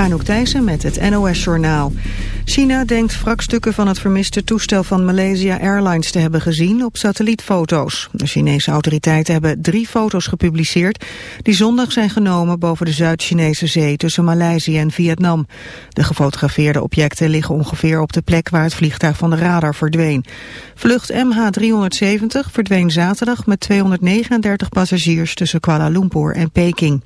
Anouk Thijssen met het NOS-journaal. China denkt wrakstukken van het vermiste toestel van Malaysia Airlines te hebben gezien op satellietfoto's. De Chinese autoriteiten hebben drie foto's gepubliceerd die zondag zijn genomen boven de Zuid-Chinese zee tussen Maleisië en Vietnam. De gefotografeerde objecten liggen ongeveer op de plek waar het vliegtuig van de radar verdween. Vlucht MH370 verdween zaterdag met 239 passagiers tussen Kuala Lumpur en Peking.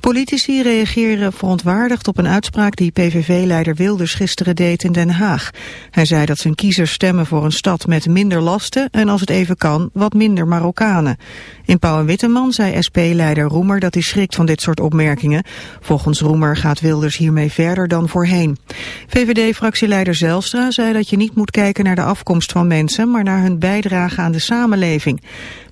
Politici reageren verontwaardigd op een uitspraak die PVV-leider Wilders gisteren deed in Den Haag. Hij zei dat zijn kiezers stemmen voor een stad met minder lasten en als het even kan wat minder Marokkanen. In Pauw en Witteman zei SP-leider Roemer dat hij schrikt van dit soort opmerkingen. Volgens Roemer gaat Wilders hiermee verder dan voorheen. VVD-fractieleider Zelstra zei dat je niet moet kijken naar de afkomst van mensen, maar naar hun bijdrage aan de samenleving.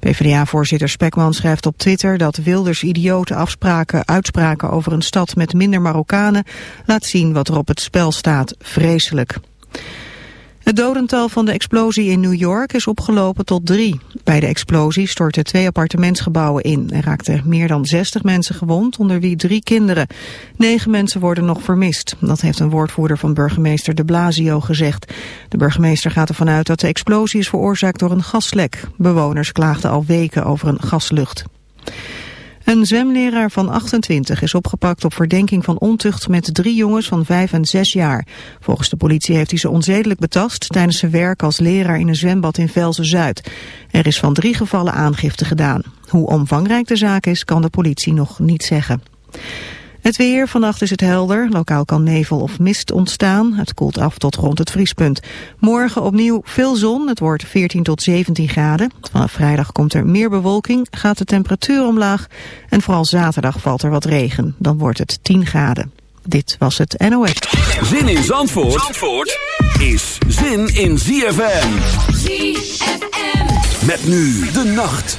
PvdA-voorzitter Spekman schrijft op Twitter dat Wilders idiote afspraken, uitspraken over een stad met minder Marokkanen laat zien wat er op het spel staat. Vreselijk. Het dodental van de explosie in New York is opgelopen tot drie. Bij de explosie stortten twee appartementsgebouwen in. Er raakten meer dan 60 mensen gewond, onder wie drie kinderen. Negen mensen worden nog vermist. Dat heeft een woordvoerder van burgemeester de Blasio gezegd. De burgemeester gaat ervan uit dat de explosie is veroorzaakt door een gaslek. Bewoners klaagden al weken over een gaslucht. Een zwemleraar van 28 is opgepakt op verdenking van ontucht met drie jongens van 5 en 6 jaar. Volgens de politie heeft hij ze onzedelijk betast tijdens zijn werk als leraar in een zwembad in Velzen-Zuid. Er is van drie gevallen aangifte gedaan. Hoe omvangrijk de zaak is kan de politie nog niet zeggen. Het weer, vannacht is het helder. Lokaal kan nevel of mist ontstaan. Het koelt af tot rond het vriespunt. Morgen opnieuw veel zon. Het wordt 14 tot 17 graden. Vanaf vrijdag komt er meer bewolking, gaat de temperatuur omlaag. En vooral zaterdag valt er wat regen. Dan wordt het 10 graden. Dit was het NOS. Zin in Zandvoort, Zandvoort is zin in ZFM. ZFM. Met nu de nacht.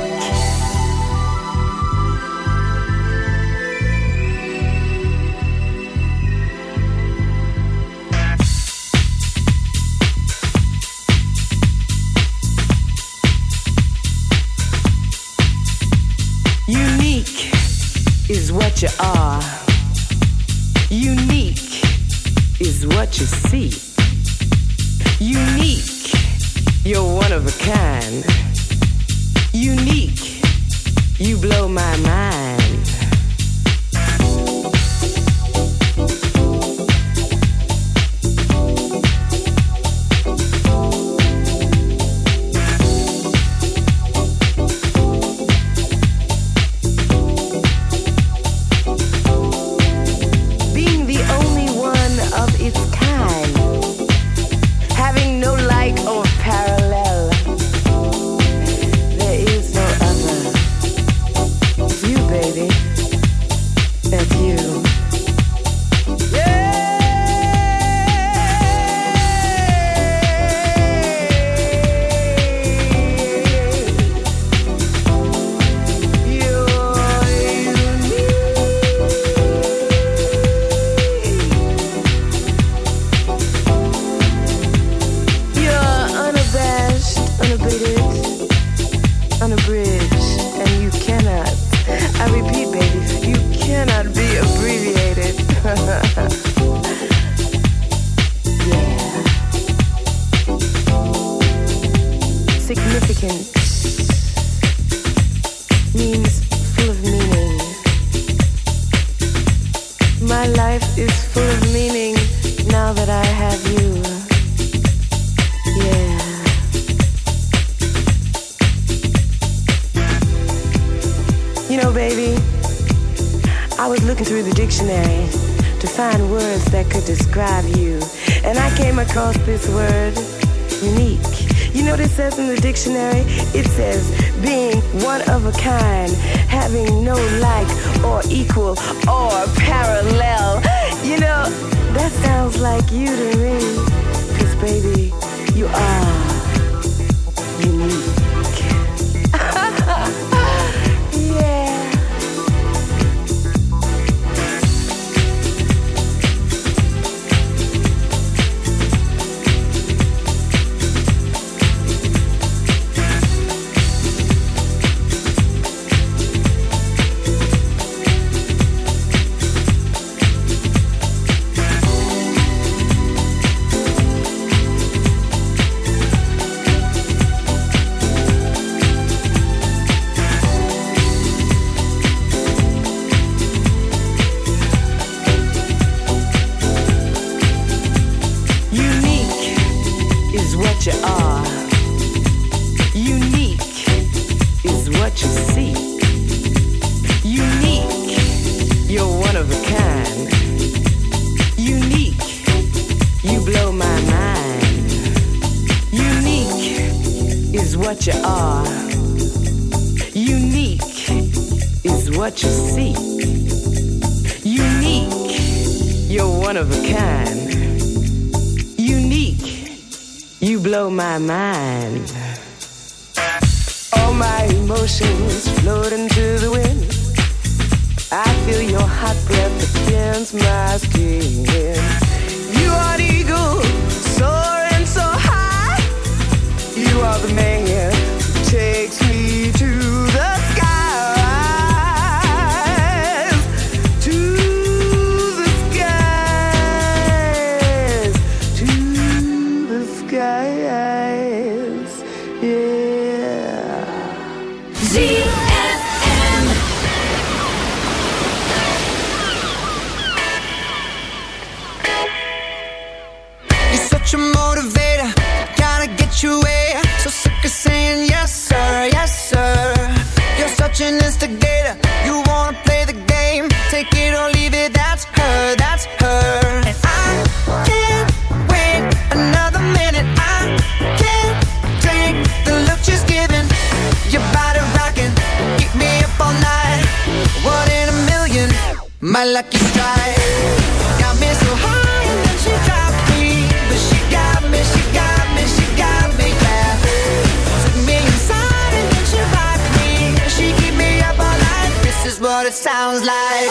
it sounds like.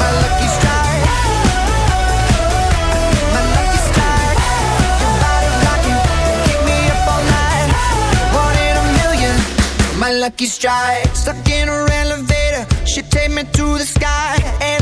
My lucky strike. My lucky strike. Keep me up all night. One in a million. My lucky strike. Stuck in a elevator, she take me to the sky. And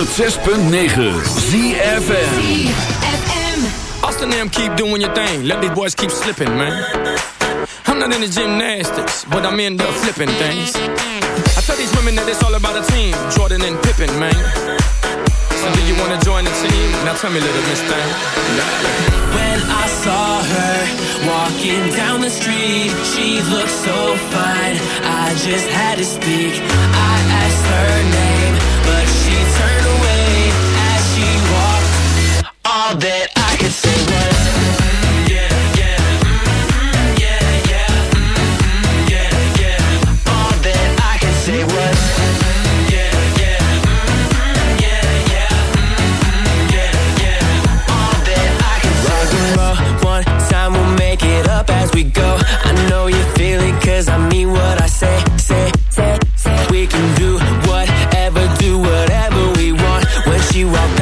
106.9 ZFM. Austin them keep doing your thing. Let these boys keep slipping, man. I'm not into gymnastics, but I'm into flipping things. I tell these women that it's all about a team. Jordan and Pippen, man. So do you wanna join the team? Now tell me, little miss thing. When I saw her walking down the street, she looked so fine. I just had to speak. I asked her name, but she turned All that I could say was. Say was. We go. I know you feel it, cause I mean what I say, say, say, say. We can do whatever, do whatever we want. When she walked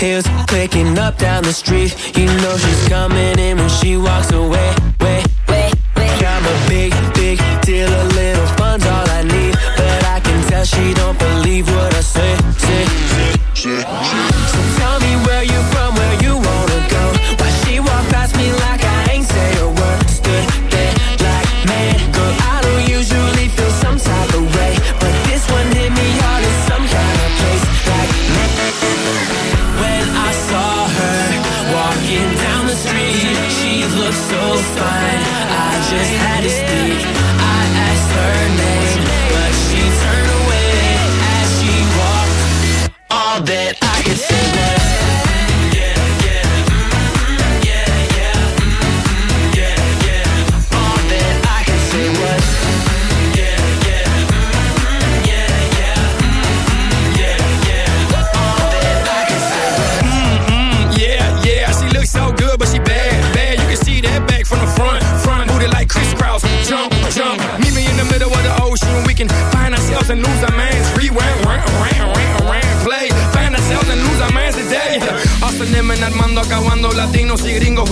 heels clicking up down the street. You know she's coming in when she walks away.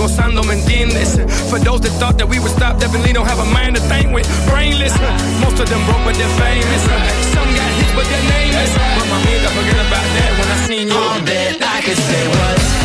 Gozando, ¿me entiendes? For those that thought that we would stop, definitely don't have a mind to think with. Brainless, most of them broke, but they're famous. Some got hits, but their nameless. But my nigga, forget about that when I seen you. All that I could say was.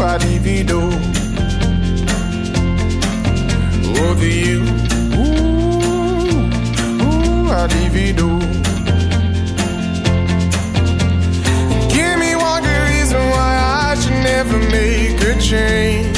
I adivido. Over you, ooh, ooh, adivido. Give me one good reason why I should never make a change.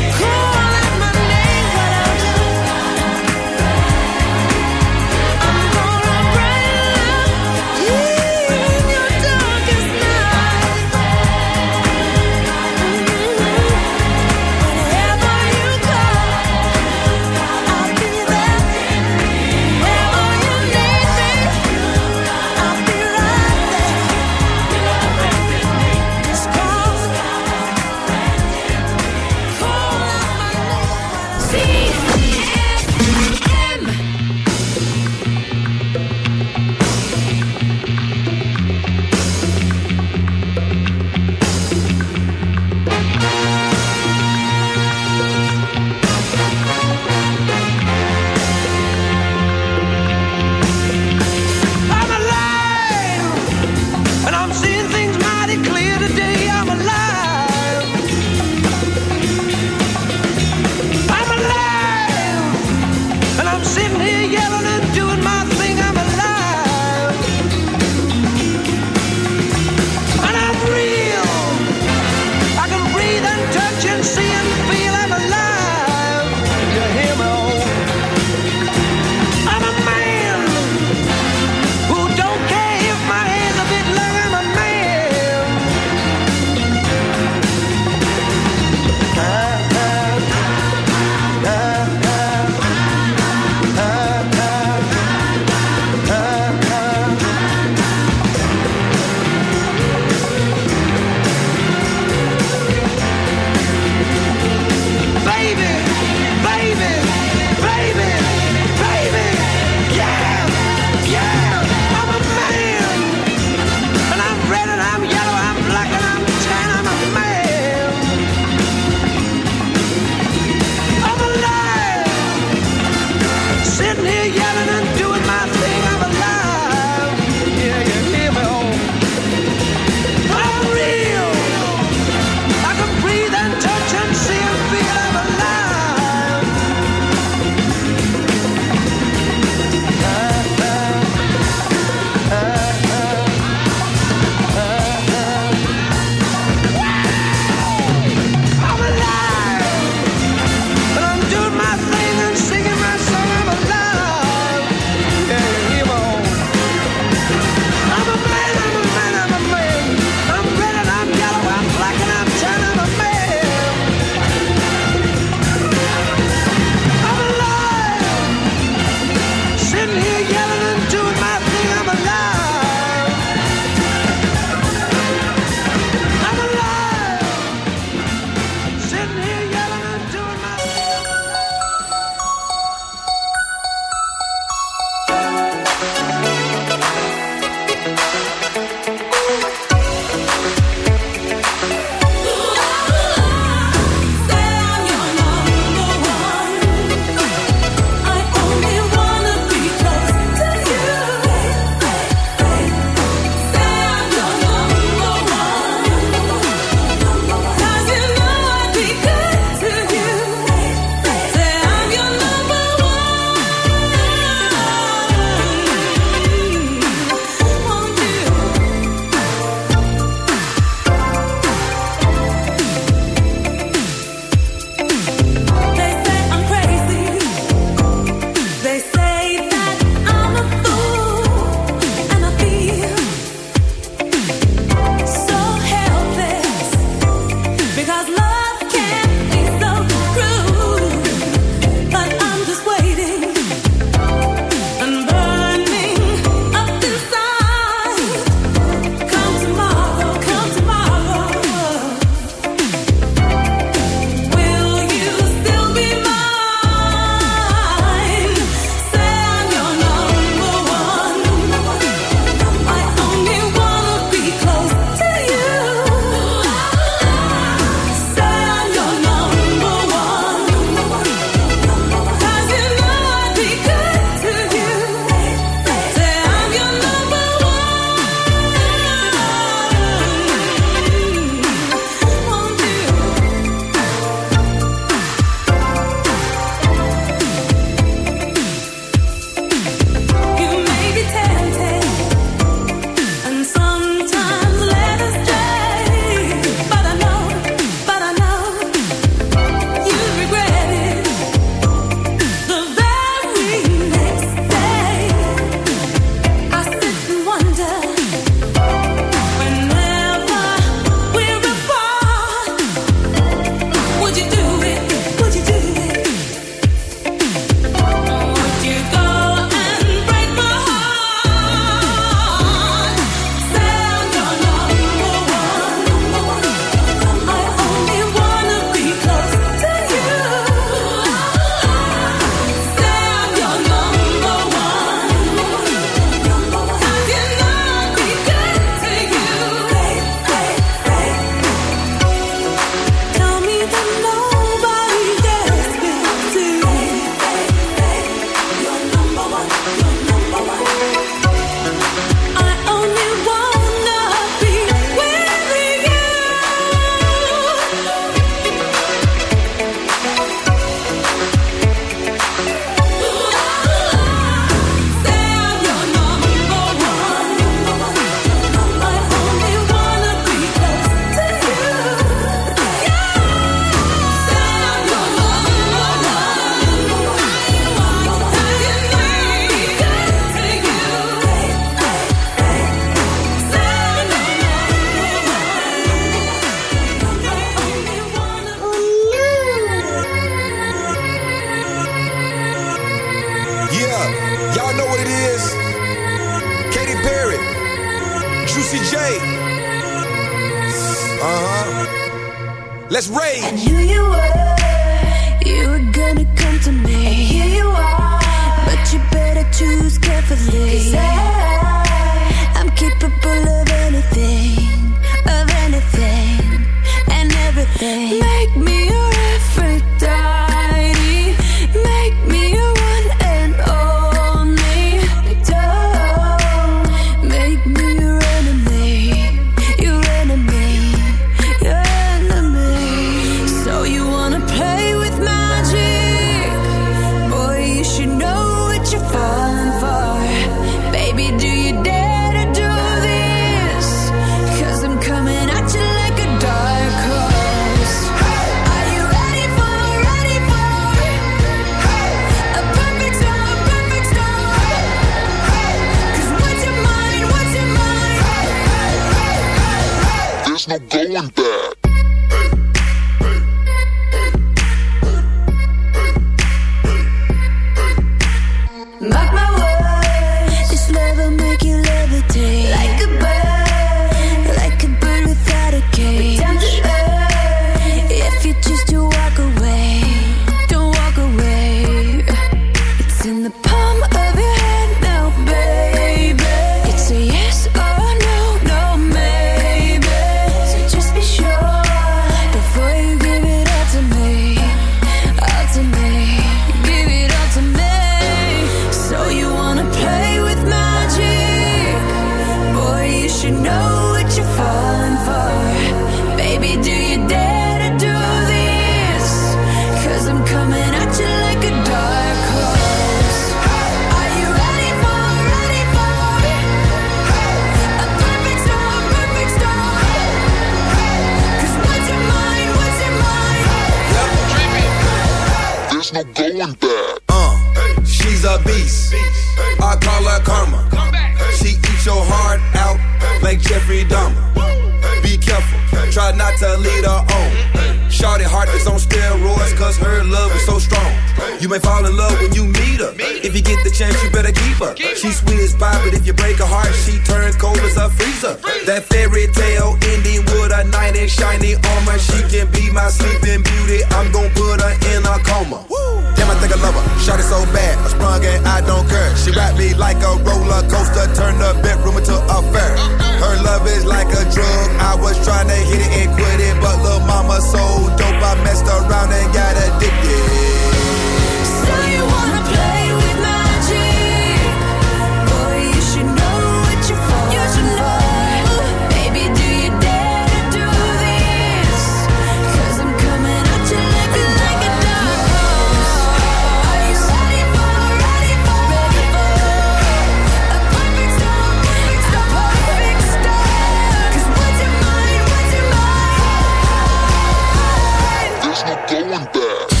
Onda.